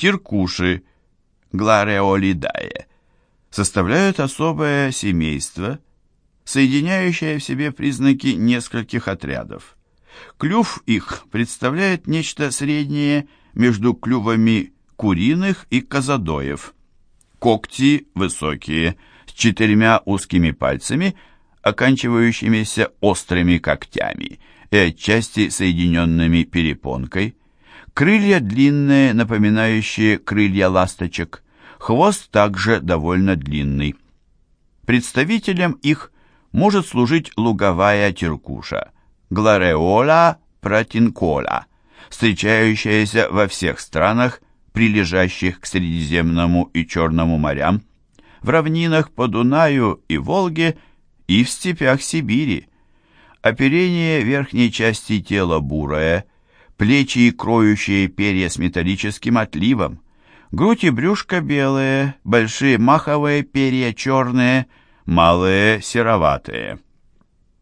Тиркуши, Глареолидае, составляют особое семейство, соединяющее в себе признаки нескольких отрядов. Клюв их представляет нечто среднее между клювами куриных и козадоев. Когти высокие, с четырьмя узкими пальцами, оканчивающимися острыми когтями и отчасти соединенными перепонкой. Крылья длинные, напоминающие крылья ласточек. Хвост также довольно длинный. Представителем их может служить луговая теркуша, глареола протинкола, встречающаяся во всех странах, прилежащих к Средиземному и Черному морям, в равнинах по Дунаю и Волге и в степях Сибири. Оперение верхней части тела бурое, плечи и кроющие перья с металлическим отливом, грудь и брюшко белые, большие маховые перья черные, малые сероватые.